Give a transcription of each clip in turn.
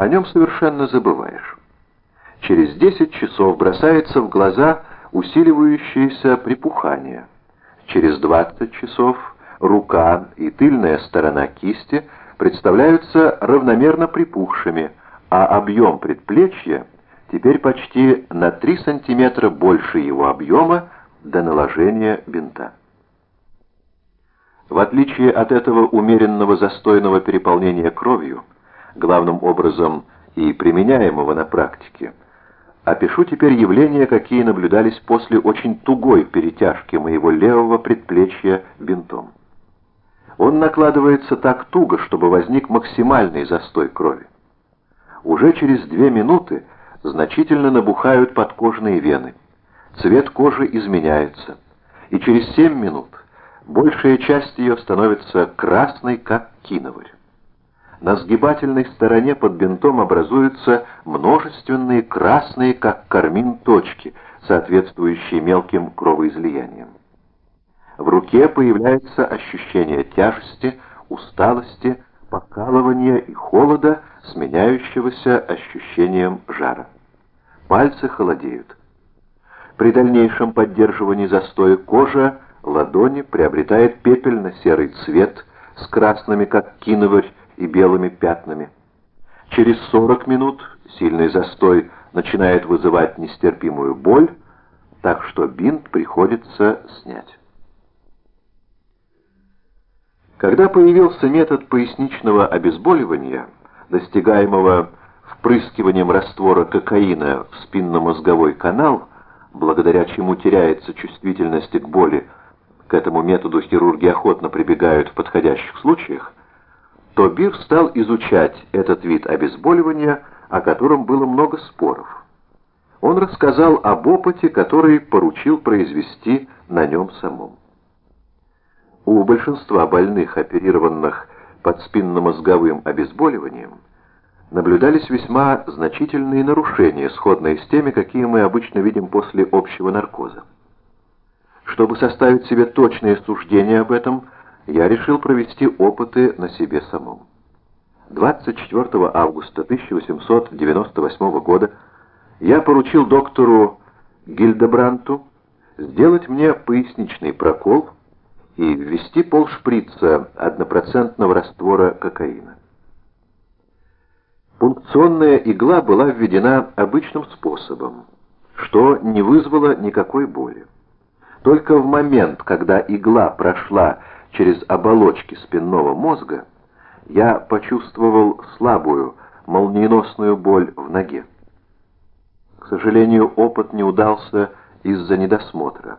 о нем совершенно забываешь. Через 10 часов бросается в глаза усиливающееся припухание. Через 20 часов рука и тыльная сторона кисти представляются равномерно припухшими, а объем предплечья теперь почти на 3 см больше его объема до наложения бинта. В отличие от этого умеренного застойного переполнения кровью, главным образом и применяемого на практике, опишу теперь явления, какие наблюдались после очень тугой перетяжки моего левого предплечья бинтом. Он накладывается так туго, чтобы возник максимальный застой крови. Уже через две минуты значительно набухают подкожные вены. Цвет кожи изменяется, и через семь минут большая часть ее становится красной, как киноварь. На сгибательной стороне под бинтом образуются множественные красные, как кармин, точки, соответствующие мелким кровоизлияниям. В руке появляется ощущение тяжести, усталости, покалывания и холода, сменяющегося ощущением жара. Пальцы холодеют. При дальнейшем поддерживании застоя кожа ладони приобретает пепельно-серый цвет с красными, как киноварь, и белыми пятнами. Через 40 минут сильный застой начинает вызывать нестерпимую боль, так что бинт приходится снять. Когда появился метод поясничного обезболивания, достигаемого впрыскиванием раствора кокаина в спинномозговой канал, благодаря чему теряется чувствительность к боли, к этому методу хирурги охотно прибегают в подходящих случаях, то Бир стал изучать этот вид обезболивания, о котором было много споров. Он рассказал об опыте, который поручил произвести на нем самом. У большинства больных, оперированных под спинномозговым обезболиванием, наблюдались весьма значительные нарушения, сходные с теми, какие мы обычно видим после общего наркоза. Чтобы составить себе точное суждение об этом, я решил провести опыты на себе самом. 24 августа 1898 года я поручил доктору Гильдебранту сделать мне поясничный прокол и ввести полшприца однопроцентного раствора кокаина. Пункционная игла была введена обычным способом, что не вызвало никакой боли. Только в момент, когда игла прошла через оболочки спинного мозга, я почувствовал слабую, молниеносную боль в ноге. К сожалению, опыт не удался из-за недосмотра.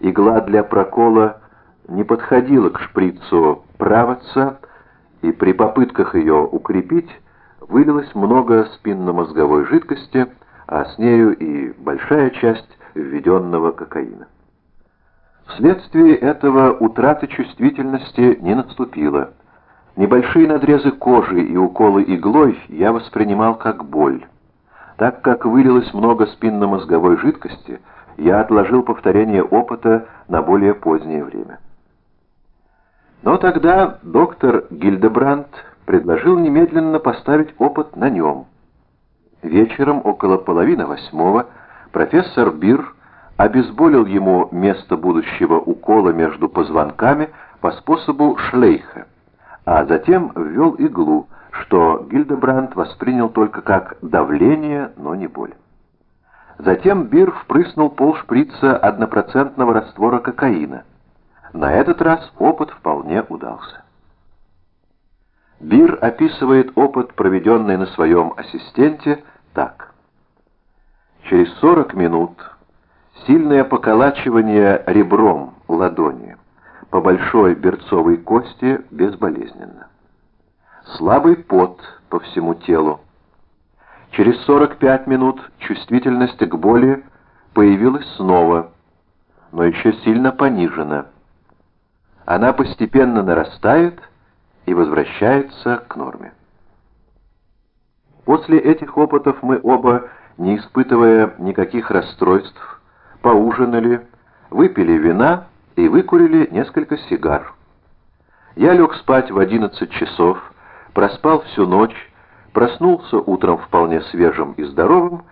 Игла для прокола не подходила к шприцу правоца, и при попытках ее укрепить вылилось много спинномозговой жидкости, а с нею и большая часть введенного кокаина. Вследствие этого утраты чувствительности не наступило. Небольшие надрезы кожи и уколы иглой я воспринимал как боль. Так как вылилось много спинномозговой жидкости, я отложил повторение опыта на более позднее время. Но тогда доктор Гильдебранд предложил немедленно поставить опыт на нем. Вечером около половины восьмого профессор Бир обезболил ему место будущего укола между позвонками по способу шлейха, а затем ввел иглу, что Гильдебранд воспринял только как давление, но не боль. Затем Бир впрыснул полшприца однопроцентного раствора кокаина. На этот раз опыт вполне удался. Бир описывает опыт, проведенный на своем ассистенте, так. Через 40 минут сильное поколачивание ребром ладони по большой берцовой кости безболезненно. Слабый пот по всему телу. Через 45 минут чувствительность к боли появилась снова, но еще сильно понижена она постепенно нарастает и возвращается к норме. После этих опытов мы оба, не испытывая никаких расстройств, поужинали, выпили вина и выкурили несколько сигар. Я лег спать в 11 часов, проспал всю ночь, проснулся утром вполне свежим и здоровым,